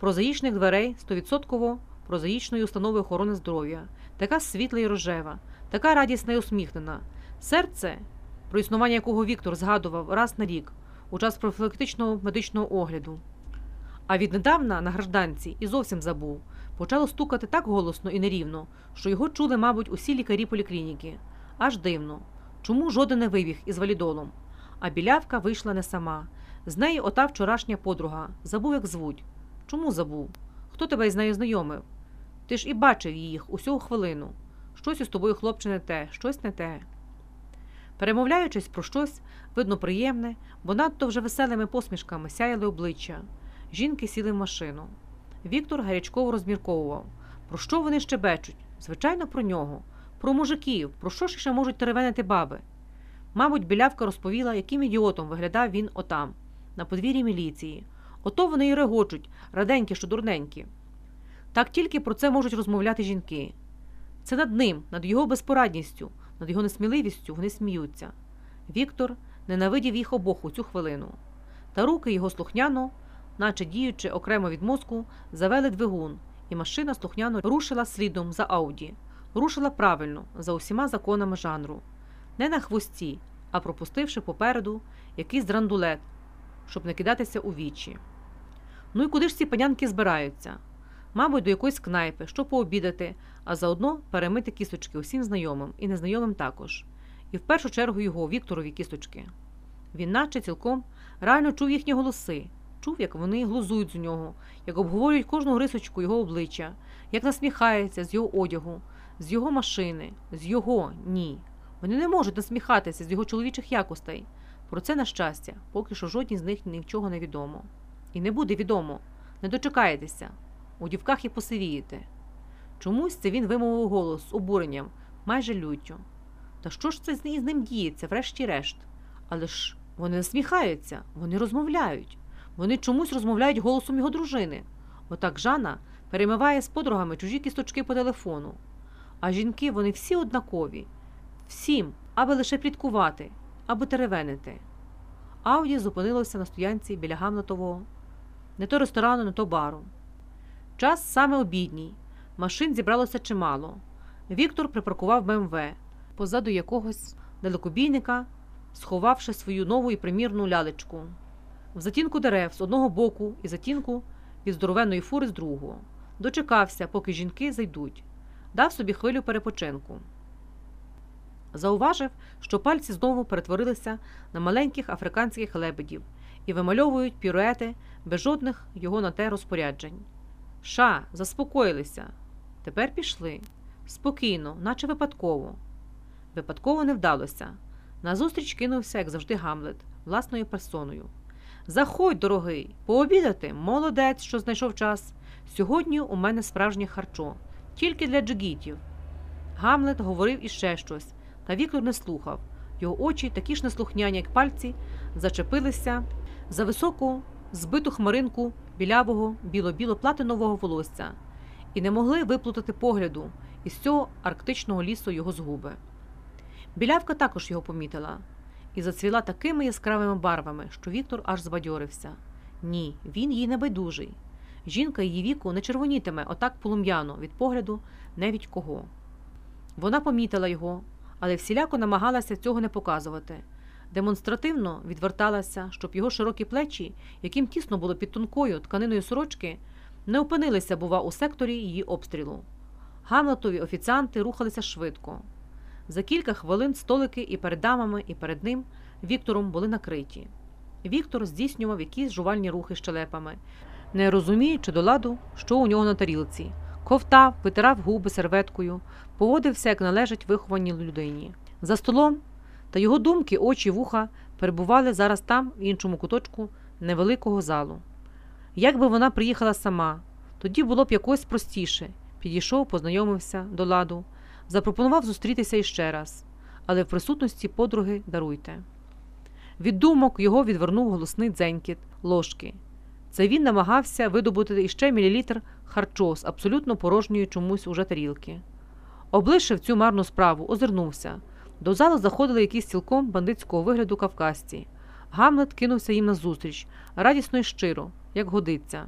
прозаїчних дверей 100% прозаїчної установи охорони здоров'я, така світла і рожева, така радісна і усміхнена. Серце, про існування якого Віктор згадував раз на рік у час профілактичного медичного огляду. А віднедавна на гражданці і зовсім забув. Почало стукати так голосно і нерівно, що його чули, мабуть, усі лікарі поліклініки. Аж дивно. Чому жоден не вибіг із валідолом? А білявка вийшла не сама. З неї ота вчорашня подруга. Забув, як звуть. Чому забув? Хто тебе із нею знайомив? Ти ж і бачив їх усю хвилину. Щось із тобою, хлопче, не те, щось не те. Перемовляючись про щось, видно приємне, бо надто вже веселими посмішками сяяли обличчя. Жінки сіли в машину. Віктор гарячково розмірковував. Про що вони ще бечуть? Звичайно, про нього, про мужиків, про що ж ще можуть теревенити баби. Мабуть, білявка розповіла, яким ідіотом виглядав він отам, на подвір'ї міліції. Ото вони й регочуть, раденькі, що дурненькі. Так тільки про це можуть розмовляти жінки. Це над ним, над його безпорадністю, над його несміливістю вони сміються. Віктор ненавидів їх обох у цю хвилину. Та руки його слухняно, наче діючи окремо від мозку, завели двигун, і машина слухняно рушила слідом за Ауді, рушила правильно, за усіма законами жанру, не на хвості, а пропустивши попереду якийсь драндулет, щоб не кидатися у вічі. Ну і куди ж ці панянки збираються? Мабуть, до якоїсь кнайпи, щоб пообідати, а заодно перемити кісточки усім знайомим і незнайомим також. І в першу чергу його, Вікторові кісточки. Він наче цілком реально чув їхні голоси, чув, як вони глузують з нього, як обговорюють кожну рисочку його обличчя, як насміхаються з його одягу, з його машини, з його ні. Вони не можуть насміхатися з його чоловічих якостей. Про це, на щастя, поки що жодній з них нічого не відомо. І не буде відомо, не дочекаєтеся, у дівках і посивієте. Чомусь це він вимовив голос з обуренням, майже люттю. Та що ж це з ним діється, врешті-решт? Але ж вони насміхаються, вони розмовляють. Вони чомусь розмовляють голосом його дружини. Отак Жанна перемиває з подругами чужі кісточки по телефону. А жінки вони всі однакові, всім, аби лише пліткувати, аби теревенити. Ауді зупинилося на стоянці біля Гамлетового, не то ресторану, не то бару. Час саме обідній. Машин зібралося чимало. Віктор припаркував БМВ позаду якогось далекобійника, сховавши свою нову і примірну лялечку. В затінку дерев з одного боку і затінку від здоровенної фури з другого. Дочекався, поки жінки зайдуть, дав собі хвилю перепочинку. Зауважив, що пальці знову перетворилися на маленьких африканських лебедів і вимальовують піруети без жодних його на те розпоряджень. Ша, заспокоїлися. Тепер пішли. Спокійно, наче випадково. Випадково не вдалося. Назустріч кинувся, як завжди, Гамлет, власною персоною. Заходь, дорогий, пообідати, молодець, що знайшов час. Сьогодні у мене справжнє харчо, тільки для джигітів. Гамлет говорив іще щось, та Віктор не слухав. Його очі, такі ж неслухняні, як пальці, зачепилися за високу, збиту хмаринку білявого, біло-біло-платинового волосся і не могли виплутати погляду із цього арктичного лісу його згуби. Білявка також його помітила і зацвіла такими яскравими барвами, що Віктор аж збадьорився. Ні, він їй не байдужий. Жінка її віку не червонітиме отак полум'яно від погляду навіть кого. Вона помітила його, але всіляко намагалася цього не показувати. Демонстративно відверталася, щоб його широкі плечі, яким тісно було під тонкою тканиною сорочки, не опинилися, бува, у секторі її обстрілу. Гамлетові офіціанти рухалися швидко. За кілька хвилин столики і перед дамами, і перед ним Віктором були накриті. Віктор здійснював якісь жувальні рухи щелепами, не розуміючи до ладу, що у нього на тарілці. Ковтав, витирав губи серветкою, поводився, як належить вихованій людині. За столом та його думки, очі, вуха перебували зараз там, в іншому куточку невеликого залу. Якби вона приїхала сама, тоді було б якось простіше. Підійшов, познайомився до ладу, запропонував зустрітися іще раз, але в присутності подруги даруйте. Від думок його відвернув голосний дзенькіт ложки. Це він намагався видобути іще мілілітр харчо з абсолютно порожньої чомусь уже тарілки. Облишив цю марну справу, озирнувся. До зали заходили якісь цілком бандитського вигляду кавказці. Гамлет кинувся їм назустріч, радісно й щиро, як годиться.